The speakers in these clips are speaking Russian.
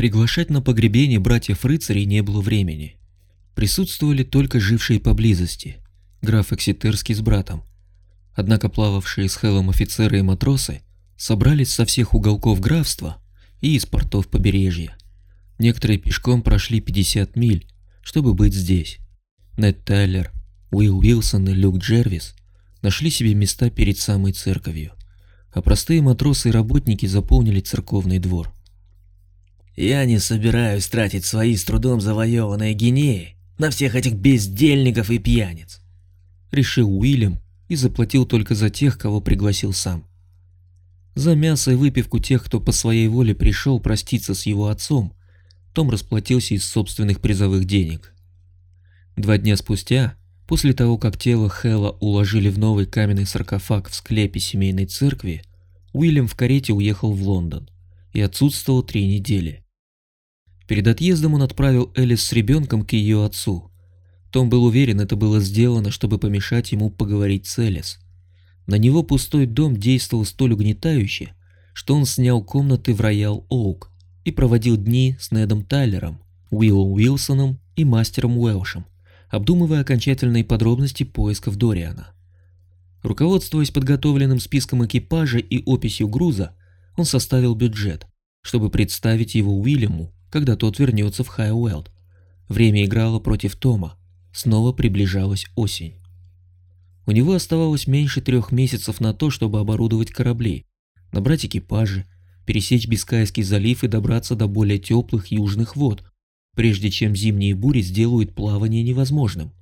Приглашать на погребение братьев-рыцарей не было времени. Присутствовали только жившие поблизости, граф Экситерский с братом. Однако плававшие с Хелом офицеры и матросы собрались со всех уголков графства и из портов побережья. Некоторые пешком прошли 50 миль, чтобы быть здесь. Нед Тайлер, Уилл Уилсон и Люк Джервис нашли себе места перед самой церковью, а простые матросы и работники заполнили церковный двор. «Я не собираюсь тратить свои с трудом завоеванные гинеи на всех этих бездельников и пьяниц», — решил Уильям и заплатил только за тех, кого пригласил сам. За мясо и выпивку тех, кто по своей воле пришел проститься с его отцом, том расплатился из собственных призовых денег. Два дня спустя, после того, как тело Хэлла уложили в новый каменный саркофаг в склепе семейной церкви, Уильям в карете уехал в Лондон и отсутствовал три недели. Перед отъездом он отправил Элис с ребенком к ее отцу. Том был уверен, это было сделано, чтобы помешать ему поговорить с Элис. На него пустой дом действовал столь угнетающе, что он снял комнаты в Роял Оук, и проводил дни с Недом Тайлером, Уиллом Уилсоном и мастером Уэлшем, обдумывая окончательные подробности поисков Дориана. Руководствуясь подготовленным списком экипажа и описью груза, он составил бюджет, чтобы представить его Уильяму, когда тот вернется в Хайуэлд. Время играло против Тома, снова приближалась осень. У него оставалось меньше трех месяцев на то, чтобы оборудовать корабли, набрать экипажи, пересечь Бискайский залив и добраться до более теплых южных вод, прежде чем зимние бури сделают плавание невозможным.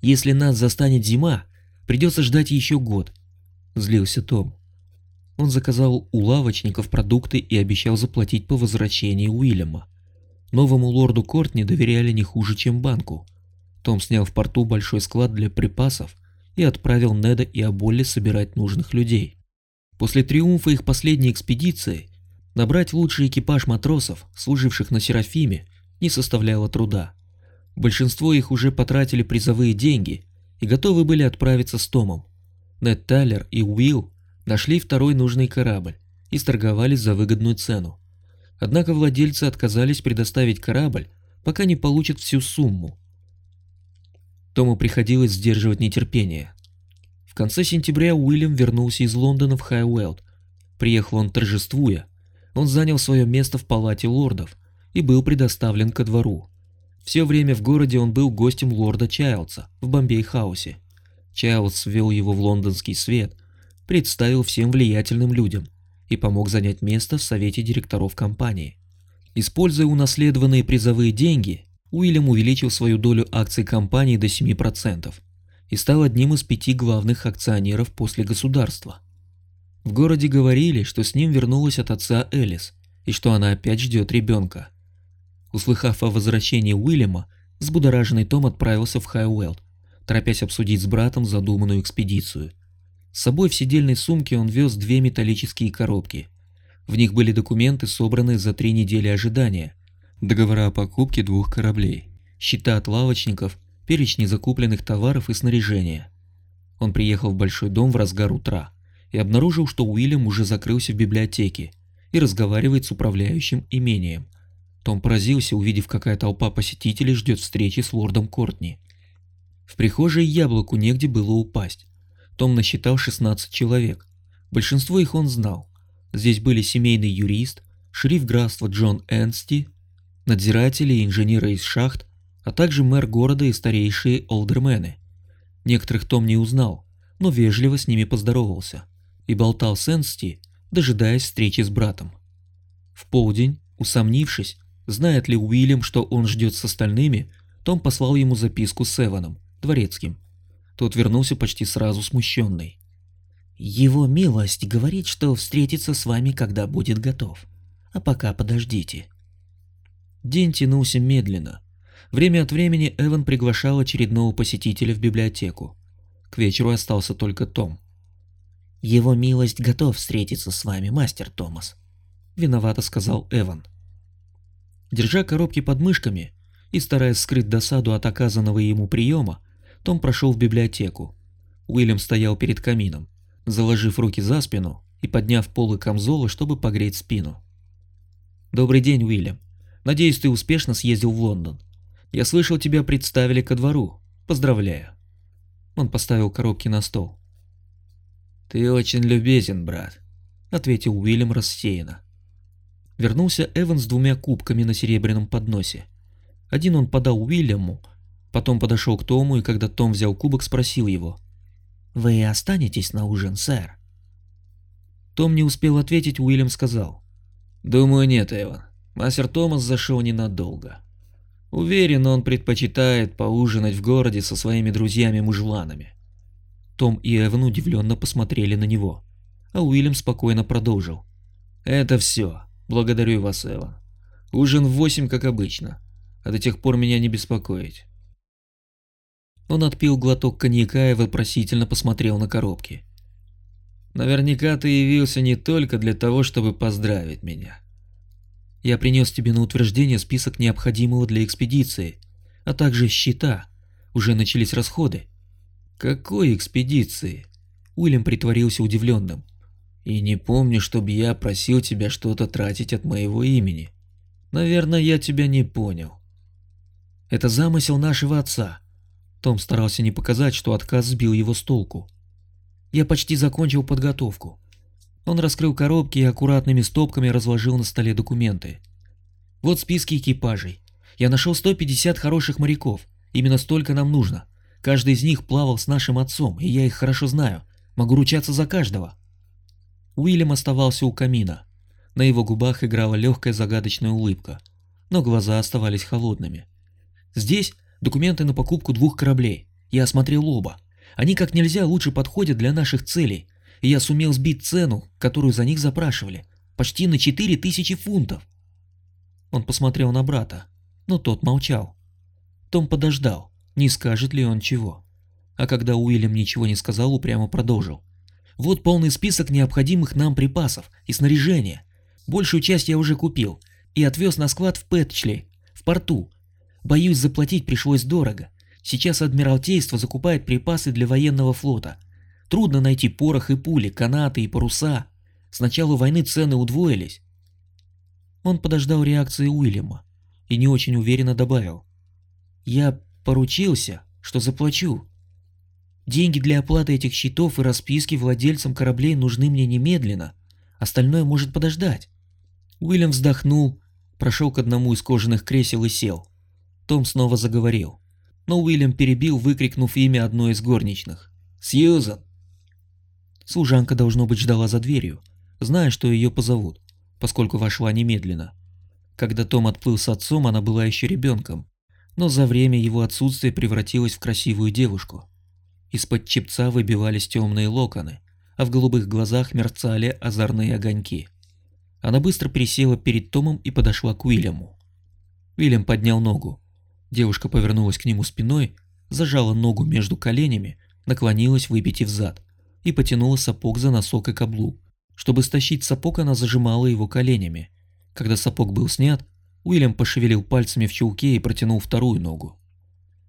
«Если нас застанет зима, придется ждать еще год», – злился Том. Он заказал у лавочников продукты и обещал заплатить по возвращении Уильяма. Новому лорду Кортни доверяли не хуже, чем банку. Том снял в порту большой склад для припасов и отправил Неда и Аболли собирать нужных людей. После триумфа их последней экспедиции набрать лучший экипаж матросов, служивших на Серафиме, не составляло труда. Большинство их уже потратили призовые деньги и готовы были отправиться с Томом. Нед Тайлер и Уилл нашли второй нужный корабль и сторговались за выгодную цену. Однако владельцы отказались предоставить корабль, пока не получат всю сумму. Тому приходилось сдерживать нетерпение конце сентября Уильям вернулся из Лондона в Хайуэлд. Приехал он торжествуя. Он занял свое место в палате лордов и был предоставлен ко двору. Все время в городе он был гостем лорда Чайлдса в Бомбей-хаусе. Чайлдс ввел его в лондонский свет, представил всем влиятельным людям и помог занять место в совете директоров компании. Используя унаследованные призовые деньги, Уильям увеличил свою долю акций компании до 7% и стал одним из пяти главных акционеров после государства. В городе говорили, что с ним вернулась от отца Элис и что она опять ждет ребенка. Услыхав о возвращении Уильяма, взбудораженный Том отправился в Хайуэлд, торопясь обсудить с братом задуманную экспедицию. С собой в сидельной сумке он вез две металлические коробки. В них были документы, собранные за три недели ожидания, договора о покупке двух кораблей, счета от лавочников перечни закупленных товаров и снаряжения. Он приехал в большой дом в разгар утра и обнаружил, что Уильям уже закрылся в библиотеке и разговаривает с управляющим имением. Том поразился, увидев, какая толпа посетителей ждет встречи с лордом Кортни. В прихожей яблоку негде было упасть. Том насчитал 16 человек. Большинство их он знал. Здесь были семейный юрист, шериф графства Джон Энсти, надзиратели и инженеры из шахт, а также мэр города и старейшие олдермены. Некоторых Том не узнал, но вежливо с ними поздоровался и болтал с Энсти, дожидаясь встречи с братом. В полдень, усомнившись, знает ли Уильям, что он ждет с остальными, том послал ему записку с Эваном, дворецким. Тот вернулся почти сразу смущенный. «Его милость говорит, что встретится с вами, когда будет готов. А пока подождите». День тянулся медленно. Время от времени Эван приглашал очередного посетителя в библиотеку. К вечеру остался только Том. «Его милость готов встретиться с вами, мастер Томас», — виновато сказал Эван. Держа коробки под мышками и стараясь скрыть досаду от оказанного ему приема, том прошел в библиотеку. Уильям стоял перед камином, заложив руки за спину и подняв полы камзола, чтобы погреть спину. Добрый день, Уильям. Надеюсь, ты успешно съездил в Лондон. Я слышал, тебя представили ко двору. Поздравляю. Он поставил коробки на стол. Ты очень любезен, брат, ответил Уильям рассеянно. Вернулся Эван с двумя кубками на серебряном подносе. Один он подал Уильяму, потом подошел к Тому и когда Том взял кубок, спросил его. «Вы останетесь на ужин, сэр?» Том не успел ответить, Уильям сказал. «Думаю, нет, Эван. Мастер Томас зашел ненадолго. Уверен, он предпочитает поужинать в городе со своими друзьями-мужланами. Том и Эван удивленно посмотрели на него, а Уильям спокойно продолжил. «Это все. Благодарю вас, Эван. Ужин в восемь, как обычно. А до тех пор меня не беспокоить». Он отпил глоток коньяка и вопросительно посмотрел на коробки. «Наверняка ты явился не только для того, чтобы поздравить меня». Я принес тебе на утверждение список необходимого для экспедиции, а также счета. Уже начались расходы. Какой экспедиции? Уильям притворился удивленным. И не помню, чтобы я просил тебя что-то тратить от моего имени. Наверное, я тебя не понял. Это замысел нашего отца. Том старался не показать, что отказ сбил его с толку. Я почти закончил подготовку. Он раскрыл коробки и аккуратными стопками разложил на столе документы. Вот списки экипажей. Я нашел 150 хороших моряков. Именно столько нам нужно. Каждый из них плавал с нашим отцом, и я их хорошо знаю. Могу ручаться за каждого. Уильям оставался у камина. На его губах играла легкая загадочная улыбка, но глаза оставались холодными. Здесь документы на покупку двух кораблей. Я осмотрел оба. Они как нельзя лучше подходят для наших целей, и я сумел сбить цену, которую за них запрашивали, почти на 4000 фунтов. Он посмотрел на брата, но тот молчал. Том подождал, не скажет ли он чего. А когда Уильям ничего не сказал, упрямо продолжил. Вот полный список необходимых нам припасов и снаряжения. Большую часть я уже купил и отвез на склад в Пэтчли, в порту. Боюсь, заплатить пришлось дорого. Сейчас Адмиралтейство закупает припасы для военного флота – Трудно найти порох и пули, канаты и паруса. С начала войны цены удвоились. Он подождал реакции Уильяма и не очень уверенно добавил. «Я поручился, что заплачу. Деньги для оплаты этих счетов и расписки владельцам кораблей нужны мне немедленно. Остальное может подождать». Уильям вздохнул, прошел к одному из кожаных кресел и сел. Том снова заговорил, но Уильям перебил, выкрикнув имя одной из горничных. «Сьюзан!» Служанка, должно быть, ждала за дверью, зная, что ее позовут, поскольку вошла немедленно. Когда Том отплыл с отцом, она была еще ребенком, но за время его отсутствия превратилась в красивую девушку. Из-под чепца выбивались темные локоны, а в голубых глазах мерцали озорные огоньки. Она быстро присела перед Томом и подошла к Уильяму. Уильям поднял ногу. Девушка повернулась к нему спиной, зажала ногу между коленями, наклонилась, выпитив зад и потянула сапог за носок и каблук. Чтобы стащить сапог, она зажимала его коленями. Когда сапог был снят, Уильям пошевелил пальцами в чулке и протянул вторую ногу.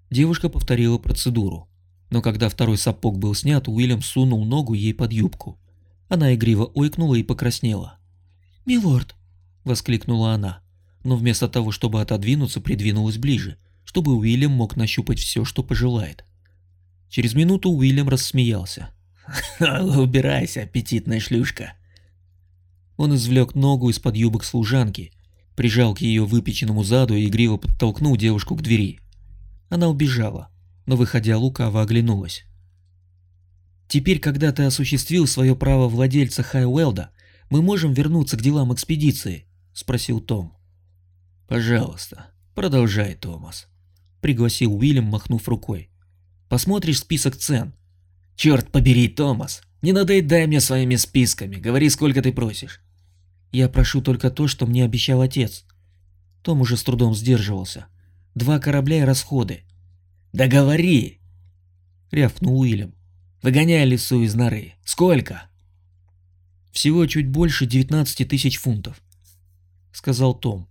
Девушка повторила процедуру, но когда второй сапог был снят, Уильям сунул ногу ей под юбку. Она игриво ойкнула и покраснела. «Милорд!» – воскликнула она, но вместо того, чтобы отодвинуться, придвинулась ближе, чтобы Уильям мог нащупать все, что пожелает. Через минуту Уильям рассмеялся. Убирайся, аппетитная шлюшка. Он извлек ногу из-под юбок служанки, прижал к ее выпеченному заду и игриво подтолкнул девушку к двери. Она убежала, но, выходя, лукаво оглянулась. «Теперь, когда ты осуществил свое право владельца Хайуэлда, мы можем вернуться к делам экспедиции?» — спросил Том. «Пожалуйста, продолжай, Томас», — пригласил Уильям, махнув рукой. «Посмотришь список цен, Черт побери, Томас, не надоедай мне своими списками, говори, сколько ты просишь. Я прошу только то, что мне обещал отец. Том уже с трудом сдерживался. Два корабля и расходы. Да говори! Рявкнул Уильям. Выгоняй лесу из норы. Сколько? Всего чуть больше 19 тысяч фунтов. Сказал Том.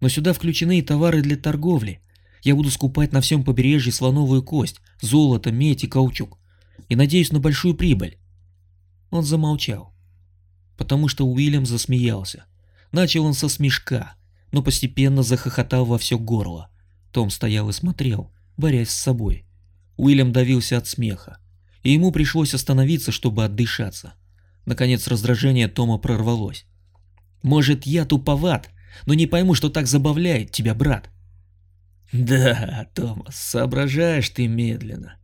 Но сюда включены и товары для торговли. Я буду скупать на всем побережье слоновую кость, золото, медь и каучук и надеюсь на большую прибыль. Он замолчал, потому что Уильям засмеялся. Начал он со смешка, но постепенно захохотал во все горло. Том стоял и смотрел, борясь с собой. Уильям давился от смеха, и ему пришлось остановиться, чтобы отдышаться. Наконец раздражение Тома прорвалось. «Может, я туповат, но не пойму, что так забавляет тебя, брат». «Да, Томас, соображаешь ты медленно.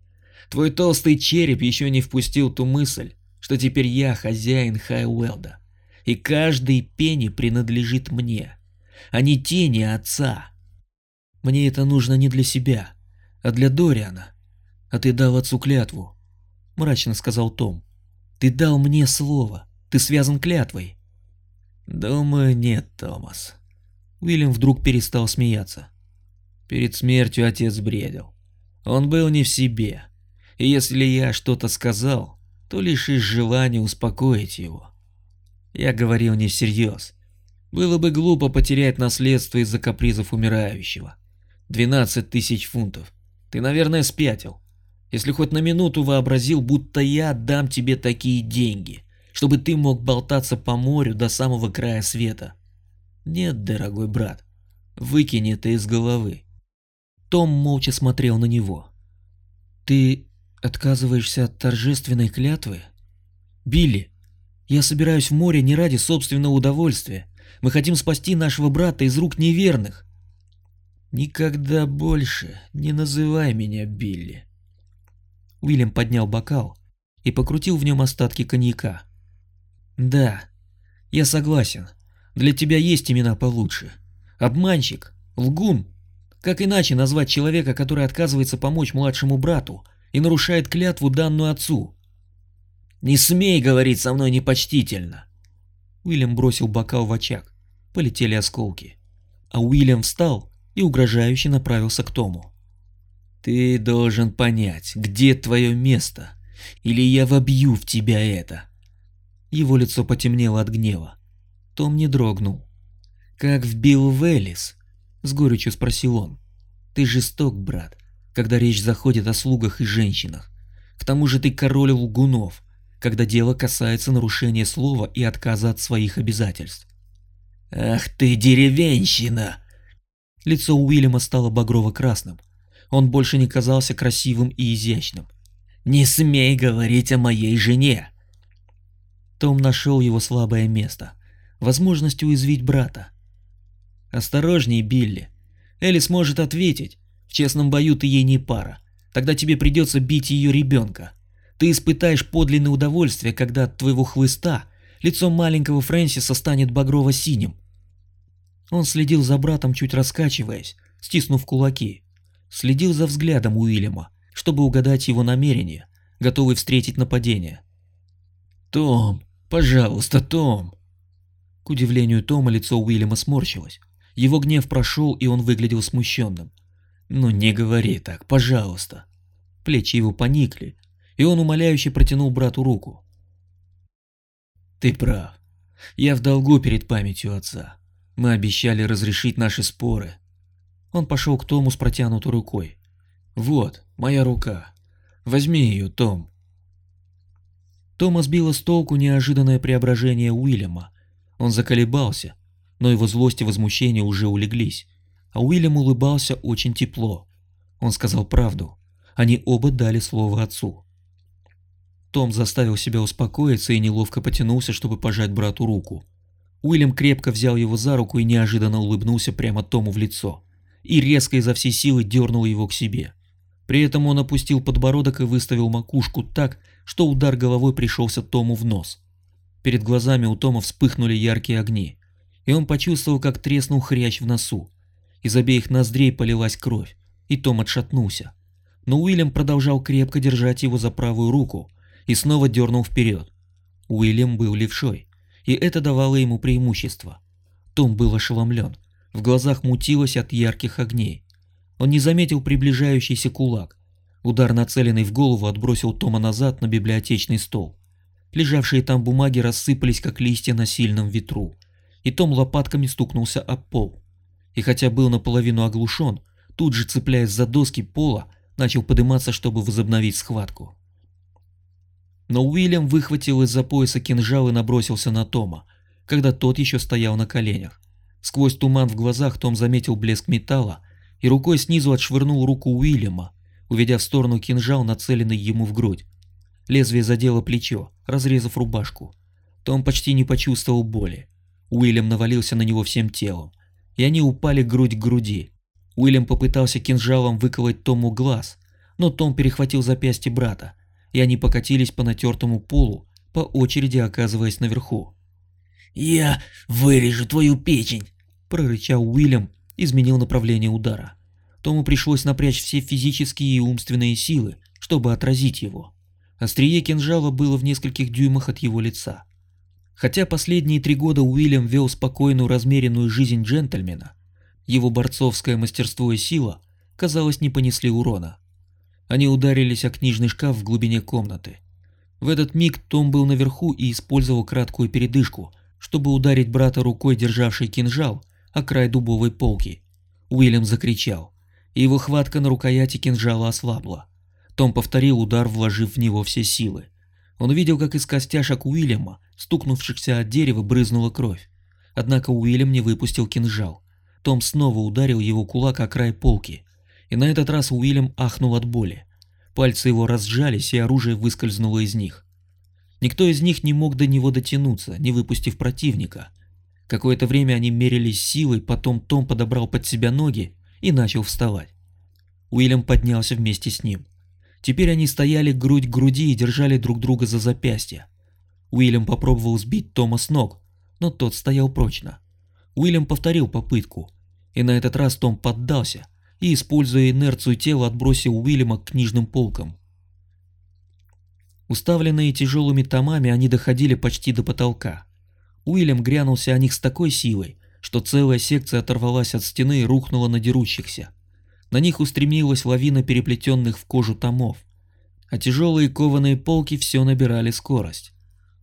Твой толстый череп еще не впустил ту мысль, что теперь я хозяин Хайуэлда, и каждый пенни принадлежит мне, а не тени отца. Мне это нужно не для себя, а для Дориана. А ты дал отцу клятву, мрачно сказал Том. Ты дал мне слово, ты связан клятвой. Думаю, нет, Томас. Уильям вдруг перестал смеяться. Перед смертью отец бредил. Он был не в себе. И если я что-то сказал, то лишь из желания успокоить его. Я говорил не всерьез. Было бы глупо потерять наследство из-за капризов умирающего. 12 тысяч фунтов. Ты, наверное, спятил. Если хоть на минуту вообразил, будто я дам тебе такие деньги, чтобы ты мог болтаться по морю до самого края света. Нет, дорогой брат, выкинь это из головы. Том молча смотрел на него. Ты отказываешься от торжественной клятвы? Билли, я собираюсь в море не ради собственного удовольствия. Мы хотим спасти нашего брата из рук неверных. Никогда больше не называй меня Билли. Уильям поднял бокал и покрутил в нем остатки коньяка. Да, я согласен. Для тебя есть имена получше. Обманщик, лгун. Как иначе назвать человека, который отказывается помочь младшему брату и нарушает клятву данную отцу? Не смей говорить со мной непочтительно. Уильям бросил бокал в очаг. Полетели осколки. А Уильям встал и угрожающе направился к Тому. Ты должен понять, где твое место, или я вобью в тебя это. Его лицо потемнело от гнева. Том не дрогнул. Как в Билл Веллис? С горечью спросил он. Ты жесток, брат, когда речь заходит о слугах и женщинах. К тому же ты король лгунов, когда дело касается нарушения слова и отказа от своих обязательств. «Ах ты деревенщина!» Лицо Уильяма стало багрово-красным. Он больше не казался красивым и изящным. «Не смей говорить о моей жене!» Том нашел его слабое место. Возможность уязвить брата. «Осторожней, Билли. Элис может ответить. В честном бою ты ей не пара. Тогда тебе придется бить ее ребенка. Ты испытаешь подлинное удовольствие, когда от твоего хлыста лицо маленького Фрэнсиса станет багрово-синим. Он следил за братом, чуть раскачиваясь, стиснув кулаки. Следил за взглядом Уильяма, чтобы угадать его намерения, готовый встретить нападение. «Том, пожалуйста, Том!» К удивлению Тома лицо Уильяма сморщилось. Его гнев прошел, и он выглядел смущенным. «Ну не говори так, пожалуйста!» Плечи его поникли, и он умоляюще протянул брату руку. «Ты прав. Я в долгу перед памятью отца. Мы обещали разрешить наши споры». Он пошел к Тому с протянутой рукой. «Вот, моя рука. Возьми ее, Том». Тома сбило с толку неожиданное преображение Уильяма. Он заколебался, но его злость и возмущение уже улеглись, а Уильям улыбался очень тепло. Он сказал правду. Они оба дали слово отцу. Том заставил себя успокоиться и неловко потянулся, чтобы пожать брату руку. Уильям крепко взял его за руку и неожиданно улыбнулся прямо Тому в лицо. И резко изо всей силы дернул его к себе. При этом он опустил подбородок и выставил макушку так, что удар головой пришелся Тому в нос. Перед глазами у Тома вспыхнули яркие огни, и он почувствовал, как треснул хрящ в носу. Из обеих ноздрей полилась кровь, и Том отшатнулся. Но Уильям продолжал крепко держать его за правую руку, и снова дернул вперед. Уильям был левшой, и это давало ему преимущество. Том был ошеломлен, в глазах мутилось от ярких огней. Он не заметил приближающийся кулак. Удар, нацеленный в голову, отбросил Тома назад на библиотечный стол. Лежавшие там бумаги рассыпались, как листья на сильном ветру, и Том лопатками стукнулся об пол. И хотя был наполовину оглушен, тут же, цепляясь за доски пола, начал подниматься, чтобы возобновить схватку. Но Уильям выхватил из-за пояса кинжал и набросился на Тома, когда тот еще стоял на коленях. Сквозь туман в глазах Том заметил блеск металла и рукой снизу отшвырнул руку Уильяма, уведя в сторону кинжал, нацеленный ему в грудь. Лезвие задело плечо, разрезав рубашку. Том почти не почувствовал боли. Уильям навалился на него всем телом, и они упали грудь к груди. Уильям попытался кинжалом выколоть Тому глаз, но Том перехватил запястье брата, и они покатились по натертому полу, по очереди оказываясь наверху. «Я вырежу твою печень!» – прорычал Уильям, изменил направление удара. Тому пришлось напрячь все физические и умственные силы, чтобы отразить его. Острие кинжала было в нескольких дюймах от его лица. Хотя последние три года Уильям вел спокойную размеренную жизнь джентльмена, его борцовское мастерство и сила, казалось, не понесли урона. Они ударились о книжный шкаф в глубине комнаты. В этот миг Том был наверху и использовал краткую передышку, чтобы ударить брата рукой, державшей кинжал, о край дубовой полки. Уильям закричал, и его хватка на рукояти кинжала ослабла. Том повторил удар, вложив в него все силы. Он видел, как из костяшек Уильяма, стукнувшихся от дерева, брызнула кровь. Однако Уильям не выпустил кинжал. Том снова ударил его кулак о край полки, и на этот раз Уильям ахнул от боли. Пальцы его разжались, и оружие выскользнуло из них. Никто из них не мог до него дотянуться, не выпустив противника. Какое-то время они мерились силой, потом Том подобрал под себя ноги и начал вставать. Уильям поднялся вместе с ним. Теперь они стояли грудь к груди и держали друг друга за запястья. Уильям попробовал сбить Тома с ног, но тот стоял прочно. Уильям повторил попытку, и на этот раз Том поддался и, используя инерцию тела, отбросил Уильяма к книжным полкам. Уставленные тяжелыми томами, они доходили почти до потолка. Уильям грянулся о них с такой силой, что целая секция оторвалась от стены и рухнула на дерущихся. На них устремилась лавина переплетенных в кожу томов, а тяжелые кованые полки все набирали скорость.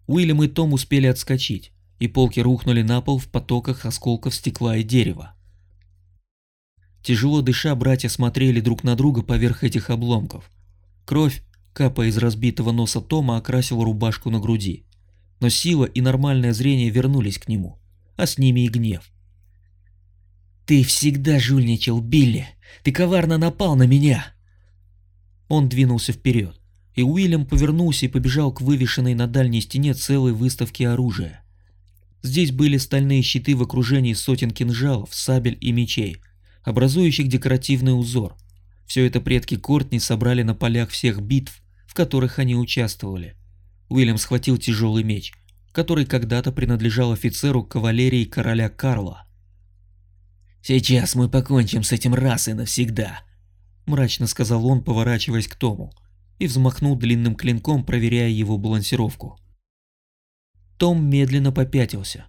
Уильям и Том успели отскочить, и полки рухнули на пол в потоках осколков стекла и дерева. Тяжело дыша, братья смотрели друг на друга поверх этих обломков. Кровь, капая из разбитого носа Тома, окрасила рубашку на груди. Но сила и нормальное зрение вернулись к нему, а с ними и гнев. «Ты всегда жульничал, Билли! Ты коварно напал на меня!» Он двинулся вперед, и Уильям повернулся и побежал к вывешенной на дальней стене целой выставке оружия. Здесь были стальные щиты в окружении сотен кинжалов, сабель и мечей – образующих декоративный узор. Все это предки Кортни собрали на полях всех битв, в которых они участвовали. Уильям схватил тяжелый меч, который когда-то принадлежал офицеру кавалерии короля Карла. «Сейчас мы покончим с этим раз и навсегда», — мрачно сказал он, поворачиваясь к Тому, и взмахнул длинным клинком, проверяя его балансировку. Том медленно попятился.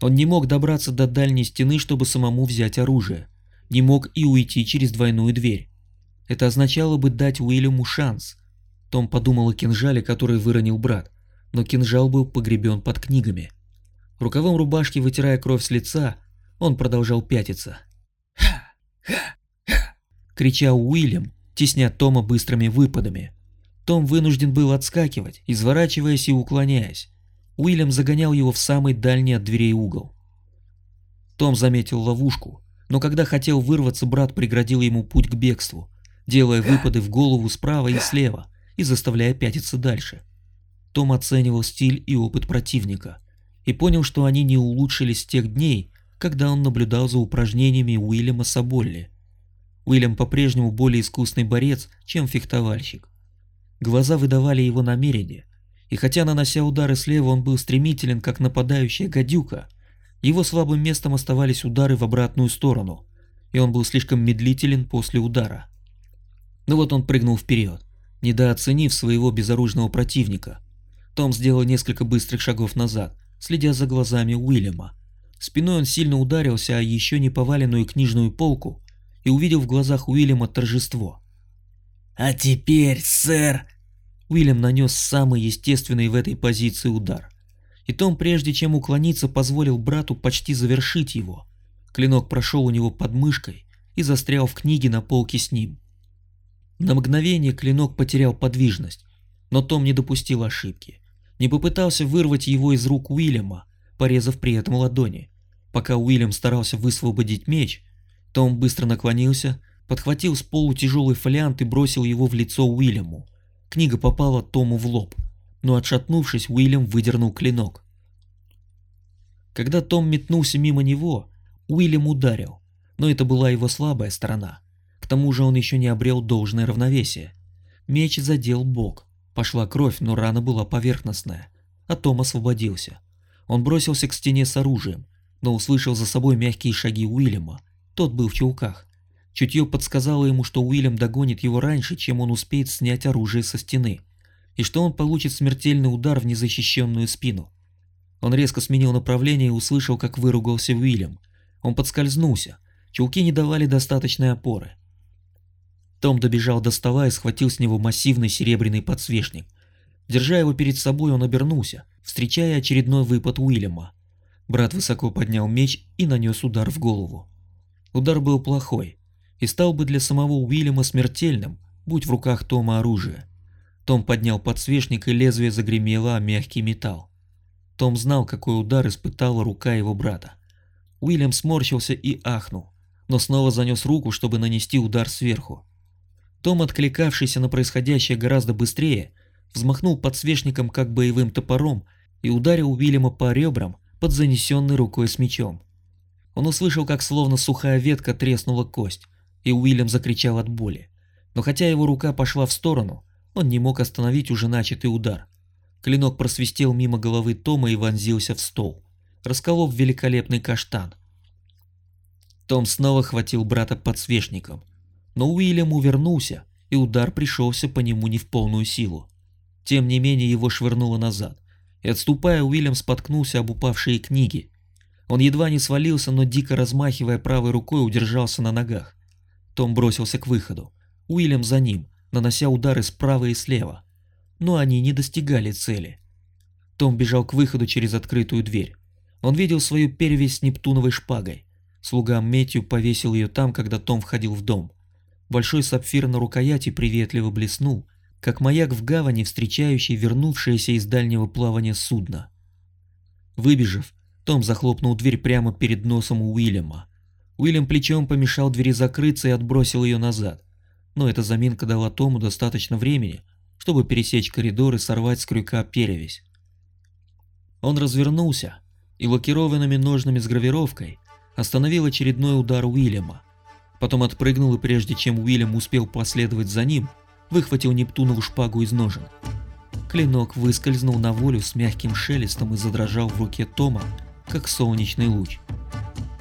Он не мог добраться до дальней стены, чтобы самому взять оружие не мог и уйти через двойную дверь. Это означало бы дать Уильяму шанс. Том подумал о кинжале, который выронил брат, но кинжал был погребен под книгами. Рукавом рубашки вытирая кровь с лица, он продолжал пятиться. «Ха! Ха! Ха!» кричал Уильям, тесня Тома быстрыми выпадами. Том вынужден был отскакивать, изворачиваясь и уклоняясь. Уильям загонял его в самый дальний от дверей угол. Том заметил ловушку, но когда хотел вырваться, брат преградил ему путь к бегству, делая выпады в голову справа и слева и заставляя пятиться дальше. Том оценивал стиль и опыт противника и понял, что они не улучшились с тех дней, когда он наблюдал за упражнениями Уильяма Саболли. Уильям по-прежнему более искусный борец, чем фехтовальщик. Глаза выдавали его намерения, и хотя нанося удары слева он был стремителен, как нападающая гадюка, его слабым местом оставались удары в обратную сторону, и он был слишком медлителен после удара. Но вот он прыгнул вперед, недооценив своего безоружного противника. Том сделал несколько быстрых шагов назад, следя за глазами Уильяма. Спиной он сильно ударился о еще не поваленную книжную полку и увидел в глазах Уильяма торжество. «А теперь, сэр...» Уильям нанес самый естественный в этой позиции удар – и Том, прежде чем уклониться, позволил брату почти завершить его. Клинок прошел у него под мышкой и застрял в книге на полке с ним. На мгновение клинок потерял подвижность, но Том не допустил ошибки. Не попытался вырвать его из рук Уильяма, порезав при этом ладони. Пока Уильям старался высвободить меч, Том быстро наклонился, подхватил с полу тяжелый фолиант и бросил его в лицо Уильяму. Книга попала Тому в лоб, но отшатнувшись, Уильям выдернул клинок. Когда Том метнулся мимо него, Уильям ударил, но это была его слабая сторона. К тому же он еще не обрел должное равновесие. Меч задел бок, пошла кровь, но рана была поверхностная, а Том освободился. Он бросился к стене с оружием, но услышал за собой мягкие шаги Уильяма. Тот был в чулках. Чутье подсказало ему, что Уильям догонит его раньше, чем он успеет снять оружие со стены, и что он получит смертельный удар в незащищенную спину. Он резко сменил направление и услышал, как выругался Уильям. Он подскользнулся. Чулки не давали достаточной опоры. Том добежал до стола и схватил с него массивный серебряный подсвечник. Держа его перед собой, он обернулся, встречая очередной выпад Уильяма. Брат высоко поднял меч и нанес удар в голову. Удар был плохой и стал бы для самого Уильяма смертельным, будь в руках Тома оружие. Том поднял подсвечник и лезвие загремело о мягкий металл. Том знал, какой удар испытала рука его брата. Уильям сморщился и ахнул, но снова занес руку, чтобы нанести удар сверху. Том, откликавшийся на происходящее гораздо быстрее, взмахнул подсвечником как боевым топором и ударил Уильяма по ребрам, под занесенной рукой с мечом. Он услышал, как словно сухая ветка треснула кость, и Уильям закричал от боли. Но хотя его рука пошла в сторону, он не мог остановить уже начатый удар. Клинок просвистел мимо головы Тома и вонзился в стол, расколов великолепный каштан. Том снова хватил брата подсвечником, но Уильям увернулся, и удар пришелся по нему не в полную силу. Тем не менее его швырнуло назад, и отступая, Уильям споткнулся об упавшие книги. Он едва не свалился, но дико размахивая правой рукой удержался на ногах. Том бросился к выходу. Уильям за ним, нанося удары справа и слева. Но они не достигали цели. Том бежал к выходу через открытую дверь. Он видел свою перевесь с нептуновой шпагой. Слуга Метью повесил ее там, когда Том входил в дом. Большой сапфир на рукояти приветливо блеснул, как маяк в гавани, встречающий вернувшееся из дальнего плавания судно. Выбежав, Том захлопнул дверь прямо перед носом Уильяма. Уильям плечом помешал двери закрыться и отбросил ее назад, но эта заминка дала Тому достаточно времени, чтобы пересечь коридор и сорвать с крюка перевязь. Он развернулся и лакированными ножными с гравировкой остановил очередной удар Уильяма. Потом отпрыгнул и прежде чем Уильям успел последовать за ним, выхватил Нептунову шпагу из ножен. Клинок выскользнул на волю с мягким шелестом и задрожал в руке Тома, как солнечный луч.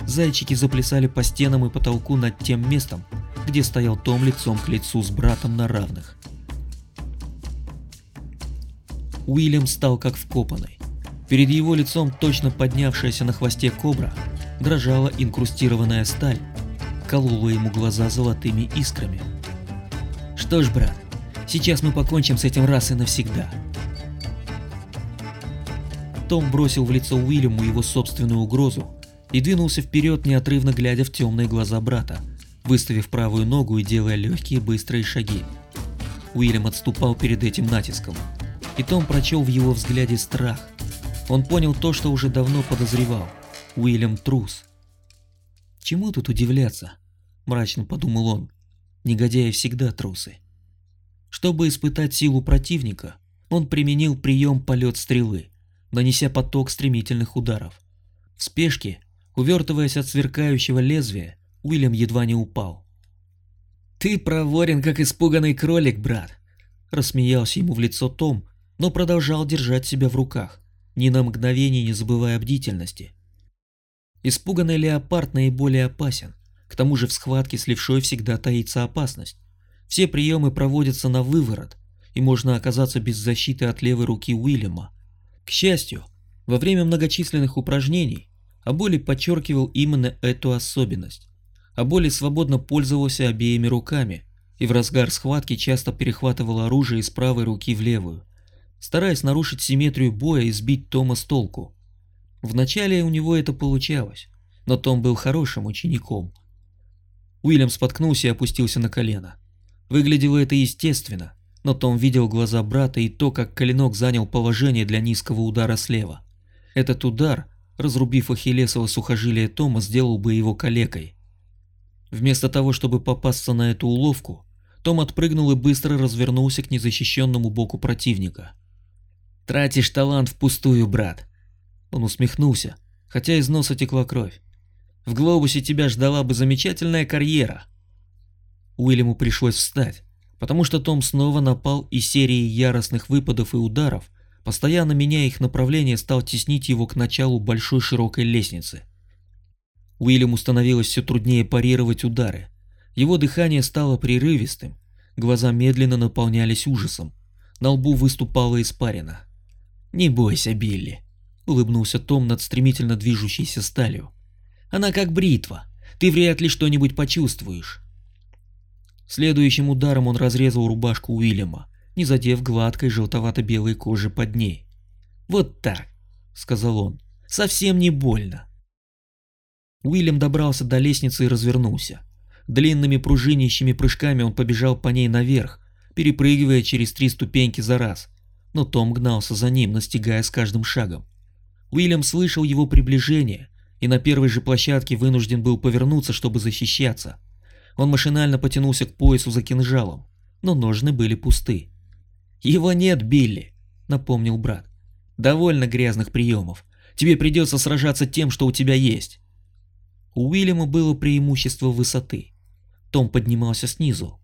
Зайчики заплясали по стенам и потолку над тем местом, где стоял Том лицом к лицу с братом на равных. Уильям стал как вкопанный. Перед его лицом точно поднявшаяся на хвосте кобра дрожала инкрустированная сталь, колола ему глаза золотыми искрами. Что ж, брат, сейчас мы покончим с этим раз и навсегда. Том бросил в лицо Уильяму его собственную угрозу и двинулся вперед, неотрывно глядя в темные глаза брата, выставив правую ногу и делая легкие быстрые шаги. Уильям отступал перед этим натиском, и Том прочел в его взгляде страх. Он понял то, что уже давно подозревал. Уильям трус. «Чему тут удивляться?» – мрачно подумал он. Негодяи всегда трусы. Чтобы испытать силу противника, он применил прием полет стрелы, нанеся поток стремительных ударов. В спешке, увертываясь от сверкающего лезвия, Уильям едва не упал. «Ты проворен, как испуганный кролик, брат!» Рассмеялся ему в лицо Том, но продолжал держать себя в руках, ни на мгновение не забывая бдительности. Испуганный леопард наиболее опасен. К тому же в схватке с левшой всегда таится опасность. Все приемы проводятся на выворот, и можно оказаться без защиты от левой руки Уильяма. К счастью, во время многочисленных упражнений Аболи подчеркивал именно эту особенность. Аболи свободно пользовался обеими руками и в разгар схватки часто перехватывал оружие из правой руки в левую, стараясь нарушить симметрию боя и сбить Тома с толку. Вначале у него это получалось, но Том был хорошим учеником – Уильям споткнулся и опустился на колено. Выглядело это естественно, но Том видел глаза брата и то, как коленок занял положение для низкого удара слева. Этот удар разрубив ахиллесово сухожилие Тома, сделал бы его калекой. Вместо того, чтобы попасться на эту уловку, том отпрыгнул и быстро развернулся к незащищенному боку противника. «Тратишь талант впустую, брат!» Он усмехнулся, хотя из носа текла кровь. «В глобусе тебя ждала бы замечательная карьера!» Уильяму пришлось встать, потому что Том снова напал и серией яростных выпадов и ударов, постоянно меняя их направление, стал теснить его к началу большой широкой лестницы. Уильяму становилось все труднее парировать удары. Его дыхание стало прерывистым, глаза медленно наполнялись ужасом, на лбу выступала испарина. «Не бойся, Билли», — улыбнулся Том над стремительно движущейся сталью. «Она как бритва, ты вряд ли что-нибудь почувствуешь». Следующим ударом он разрезал рубашку Уильяма, не задев гладкой желтовато-белой кожи под ней. «Вот так», — сказал он, — «совсем не больно». Уильям добрался до лестницы и развернулся. Длинными пружинящими прыжками он побежал по ней наверх, перепрыгивая через три ступеньки за раз, но Том гнался за ним, настигая с каждым шагом. Уильям слышал его приближение и на первой же площадке вынужден был повернуться, чтобы защищаться. Он машинально потянулся к поясу за кинжалом, но ножны были пусты. «Его нет, Билли», — напомнил брат. «Довольно грязных приемов. Тебе придется сражаться тем, что у тебя есть». У Уильяма было преимущество высоты. Том поднимался снизу.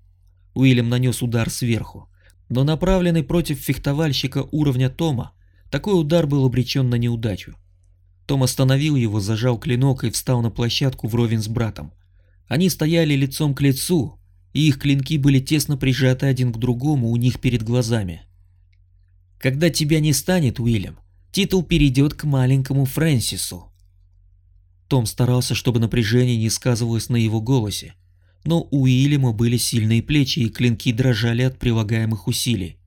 Уильям нанес удар сверху, но направленный против фехтовальщика уровня Тома, такой удар был обречен на неудачу. Том остановил его, зажал клинок и встал на площадку вровень с братом. Они стояли лицом к лицу, и их клинки были тесно прижаты один к другому у них перед глазами. Когда тебя не станет, Уильям, титул перейдет к маленькому Фрэнсису. Том старался, чтобы напряжение не сказывалось на его голосе, но у Уильяма были сильные плечи и клинки дрожали от прилагаемых усилий.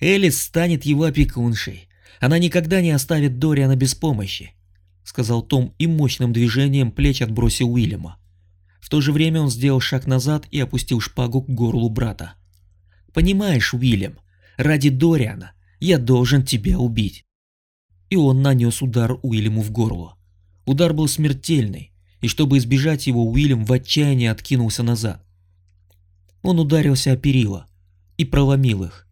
Элис станет его опекуншей. Она никогда не оставит Дориана без помощи, сказал Том и мощным движением плеч отбросил Уильяма. В то же время он сделал шаг назад и опустил шпагу к горлу брата. «Понимаешь, Уильям, ради Дориана я должен тебя убить». И он нанес удар Уильяму в горло. Удар был смертельный, и чтобы избежать его, Уильям в отчаянии откинулся назад. Он ударился о перила и проломил их.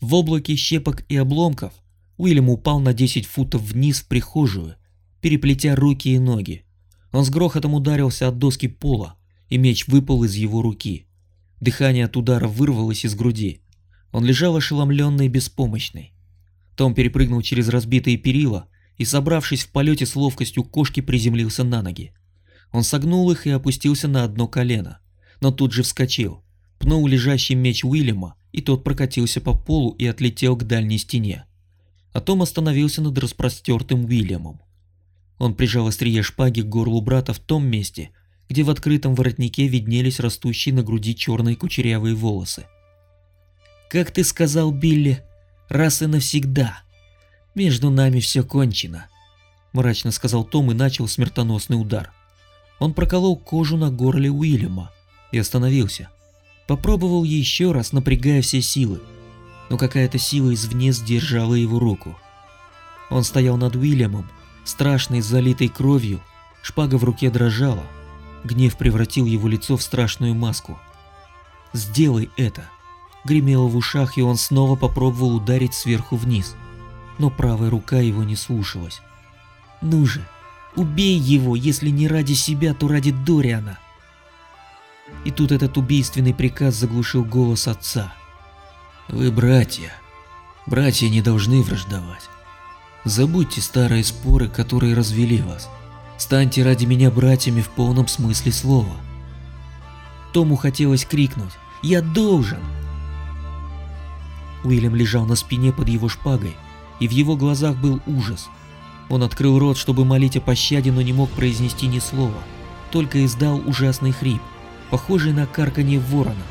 В облаке щепок и обломков Уильям упал на 10 футов вниз в прихожую, переплетя руки и ноги. Он с грохотом ударился от доски пола, и меч выпал из его руки. Дыхание от удара вырвалось из груди. Он лежал ошеломленный и беспомощный. Том перепрыгнул через разбитые перила и, собравшись в полете с ловкостью кошки, приземлился на ноги. Он согнул их и опустился на одно колено, но тут же вскочил, пнул лежащий меч Уильяма, и тот прокатился по полу и отлетел к дальней стене. А Том остановился над распростертым Уильямом. Он прижал острие шпаги к горлу брата в том месте, где в открытом воротнике виднелись растущие на груди черные кучерявые волосы. «Как ты сказал, Билли, раз и навсегда. Между нами все кончено», — мрачно сказал Том и начал смертоносный удар. Он проколол кожу на горле Уильяма и остановился. Попробовал еще раз, напрягая все силы, но какая-то сила извне сдержала его руку. Он стоял над Уильямом, страшный, залитой кровью, шпага в руке дрожала. Гнев превратил его лицо в страшную маску. «Сделай это!» Гремело в ушах, и он снова попробовал ударить сверху вниз. Но правая рука его не слушалась. «Ну же, убей его, если не ради себя, то ради Дориана!» И тут этот убийственный приказ заглушил голос отца. «Вы братья. Братья не должны враждовать. Забудьте старые споры, которые развели вас. Станьте ради меня братьями в полном смысле слова. Тому хотелось крикнуть «Я должен!». Уильям лежал на спине под его шпагой, и в его глазах был ужас. Он открыл рот, чтобы молить о пощаде, но не мог произнести ни слова, только издал ужасный хрип, похожий на карканье ворона.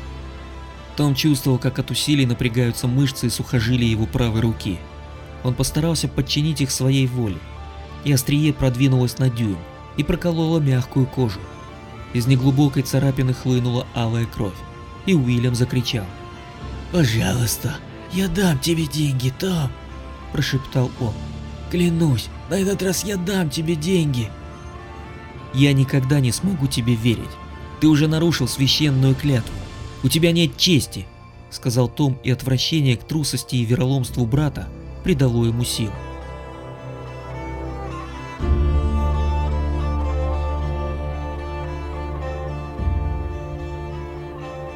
Том чувствовал, как от усилий напрягаются мышцы и сухожилия его правой руки – он постарался подчинить их своей воле, и острие продвинулось на дюйм и прокололо мягкую кожу. Из неглубокой царапины хлынула алая кровь, и Уильям закричал. «Пожалуйста, я дам тебе деньги, Том!» – прошептал он. Клянусь, на этот раз я дам тебе деньги. Я никогда не смогу тебе верить. Ты уже нарушил священную клятву. У тебя нет чести, сказал Том, и отвращение к трусости и вероломству брата придало ему силу.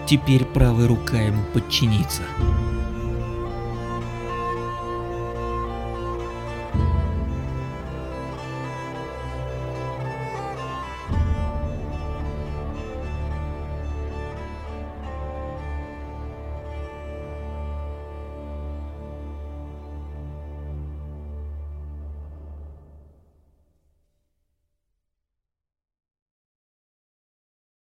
Теперь правая рука ему подчинится.